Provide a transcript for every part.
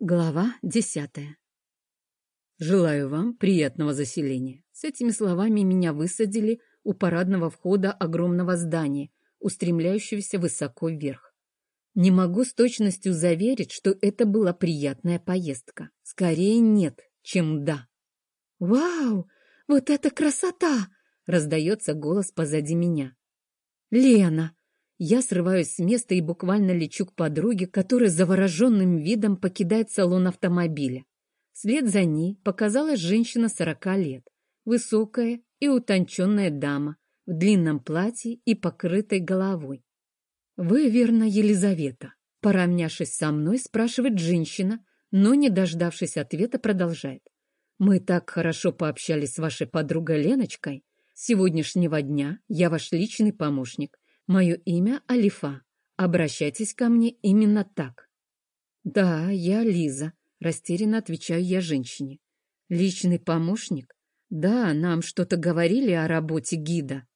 Глава десятая. Желаю вам приятного заселения. С этими словами меня высадили у парадного входа огромного здания, устремляющегося высоко вверх. Не могу с точностью заверить, что это была приятная поездка. Скорее нет, чем да. «Вау! Вот это красота!» — раздается голос позади меня. «Лена, я срываюсь с места и буквально лечу к подруге, которая завороженным видом покидает салон автомобиля. Вслед за ней показалась женщина сорока лет, высокая и утонченная дама в длинном платье и покрытой головой. «Вы, верно, Елизавета?» Поравнявшись со мной, спрашивает женщина, но, не дождавшись ответа, продолжает. «Мы так хорошо пообщались с вашей подругой Леночкой. С сегодняшнего дня я ваш личный помощник, Мое имя Алифа. Обращайтесь ко мне именно так. Да, я Лиза. Растерянно отвечаю я женщине. Личный помощник? Да, нам что-то говорили о работе гида.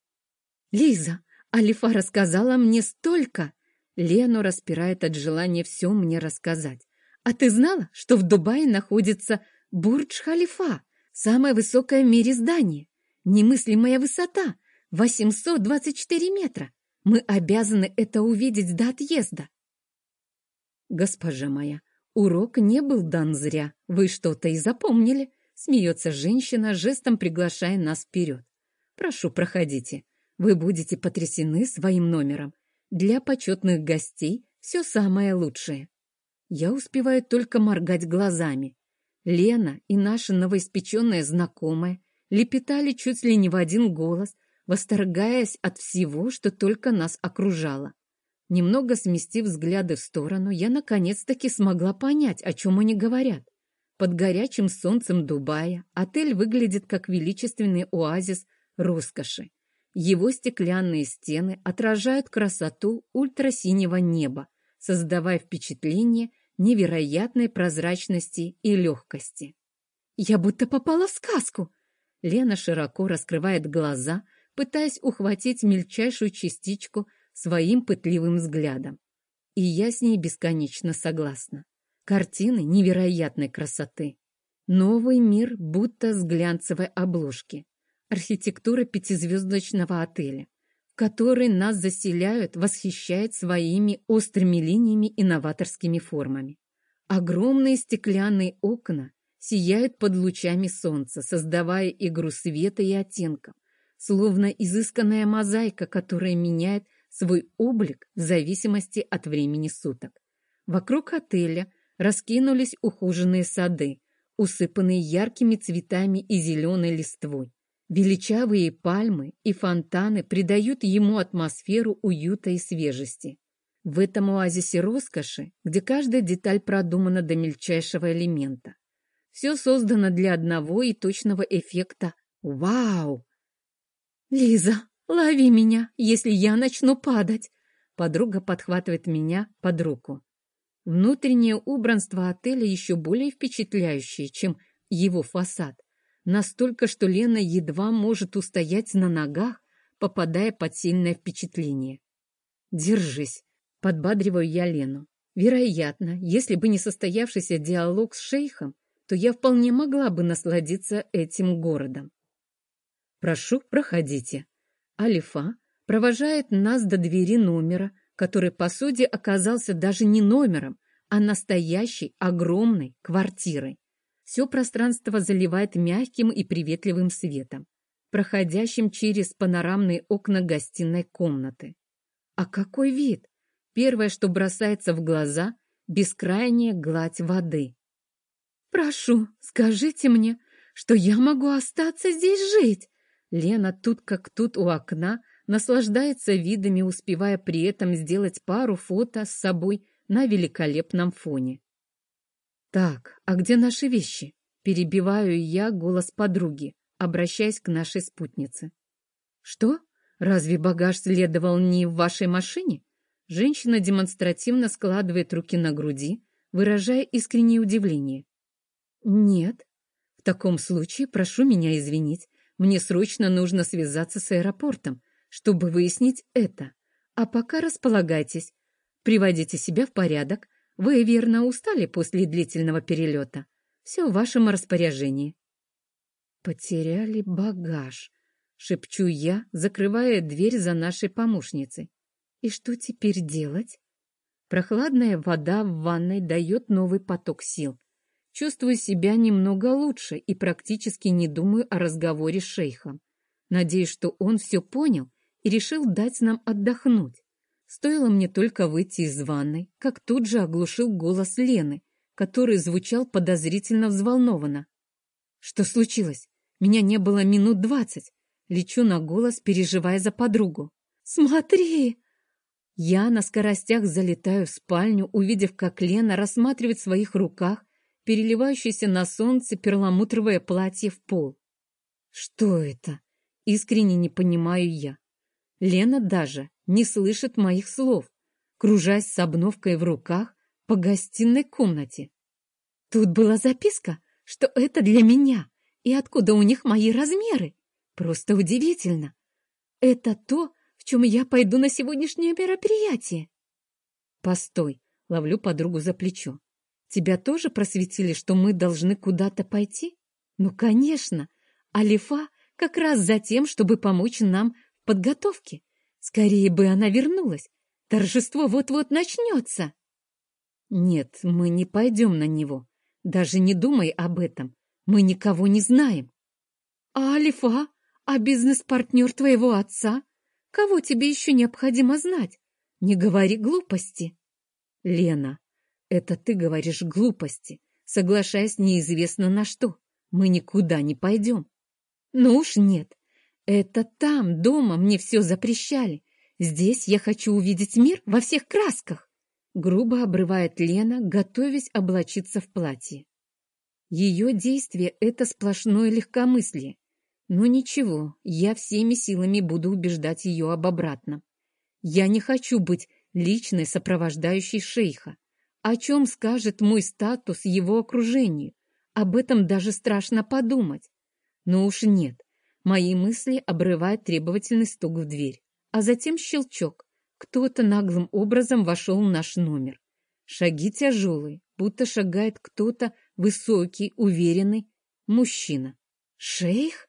Лиза, Алифа рассказала мне столько. Лену распирает от желания все мне рассказать. А ты знала, что в Дубае находится Бурдж-Халифа, самое высокое в мире здание? Немыслимая высота — 824 метра. Мы обязаны это увидеть до отъезда. Госпожа моя, урок не был дан зря. Вы что-то и запомнили. Смеется женщина, жестом приглашая нас вперед. Прошу, проходите. Вы будете потрясены своим номером. Для почетных гостей все самое лучшее. Я успеваю только моргать глазами. Лена и наша новоиспеченная знакомая лепетали чуть ли не в один голос, восторгаясь от всего, что только нас окружало. Немного сместив взгляды в сторону, я наконец-таки смогла понять, о чем они говорят. Под горячим солнцем Дубая отель выглядит как величественный оазис роскоши. Его стеклянные стены отражают красоту ультрасинего неба, создавая впечатление невероятной прозрачности и легкости. «Я будто попала в сказку!» Лена широко раскрывает глаза, пытаясь ухватить мельчайшую частичку своим пытливым взглядом. И я с ней бесконечно согласна. Картины невероятной красоты. Новый мир будто с глянцевой обложки. Архитектура пятизвездочного отеля, который нас заселяют, восхищает своими острыми линиями и новаторскими формами. Огромные стеклянные окна сияют под лучами солнца, создавая игру света и оттенков, словно изысканная мозаика, которая меняет свой облик в зависимости от времени суток. Вокруг отеля раскинулись ухоженные сады, усыпанные яркими цветами и зеленой листвой. Величавые пальмы и фонтаны придают ему атмосферу уюта и свежести. В этом оазисе роскоши, где каждая деталь продумана до мельчайшего элемента. Все создано для одного и точного эффекта «Вау!» «Лиза, лови меня, если я начну падать!» Подруга подхватывает меня под руку. Внутреннее убранство отеля еще более впечатляющее, чем его фасад. Настолько, что Лена едва может устоять на ногах, попадая под сильное впечатление. «Держись!» — подбадриваю я Лену. Вероятно, если бы не состоявшийся диалог с шейхом, то я вполне могла бы насладиться этим городом. «Прошу, проходите». Алифа провожает нас до двери номера, который, по сути, оказался даже не номером, а настоящей огромной квартирой. Все пространство заливает мягким и приветливым светом, проходящим через панорамные окна гостиной комнаты. А какой вид! Первое, что бросается в глаза — бескрайняя гладь воды. «Прошу, скажите мне, что я могу остаться здесь жить!» Лена тут как тут у окна, наслаждается видами, успевая при этом сделать пару фото с собой на великолепном фоне. «Так, а где наши вещи?» Перебиваю я голос подруги, обращаясь к нашей спутнице. «Что? Разве багаж следовал не в вашей машине?» Женщина демонстративно складывает руки на груди, выражая искреннее удивление. «Нет. В таком случае прошу меня извинить. Мне срочно нужно связаться с аэропортом, чтобы выяснить это. А пока располагайтесь, приводите себя в порядок. Вы, верно, устали после длительного перелета. Все в вашем распоряжении. Потеряли багаж, шепчу я, закрывая дверь за нашей помощницей. И что теперь делать? Прохладная вода в ванной дает новый поток сил. Чувствую себя немного лучше и практически не думаю о разговоре с шейхом. Надеюсь, что он все понял и решил дать нам отдохнуть. Стоило мне только выйти из ванной, как тут же оглушил голос Лены, который звучал подозрительно взволнованно. Что случилось? Меня не было минут двадцать. Лечу на голос, переживая за подругу. «Смотри!» Я на скоростях залетаю в спальню, увидев, как Лена рассматривает в своих руках переливающееся на солнце перламутровое платье в пол. Что это? Искренне не понимаю я. Лена даже не слышит моих слов, кружась с обновкой в руках по гостиной комнате. Тут была записка, что это для меня, и откуда у них мои размеры. Просто удивительно. Это то, в чем я пойду на сегодняшнее мероприятие. Постой, ловлю подругу за плечо. Тебя тоже просветили, что мы должны куда-то пойти? Ну, конечно. Алифа как раз за тем, чтобы помочь нам в подготовке. Скорее бы она вернулась. Торжество вот-вот начнется. Нет, мы не пойдем на него. Даже не думай об этом. Мы никого не знаем. А Алифа? А бизнес-партнер твоего отца? Кого тебе еще необходимо знать? Не говори глупости. Лена, это ты говоришь глупости, соглашаясь неизвестно на что. Мы никуда не пойдем. Ну уж нет. Это там, дома, мне все запрещали. Здесь я хочу увидеть мир во всех красках. Грубо обрывает Лена, готовясь облачиться в платье. Ее действие — это сплошное легкомыслие. Но ничего, я всеми силами буду убеждать ее об обратном. Я не хочу быть личной сопровождающей шейха. О чем скажет мой статус его окружению? Об этом даже страшно подумать. Но уж нет. Мои мысли обрывает требовательный стук в дверь. А затем щелчок. Кто-то наглым образом вошел в наш номер. Шаги тяжелые, будто шагает кто-то высокий, уверенный мужчина. «Шейх?»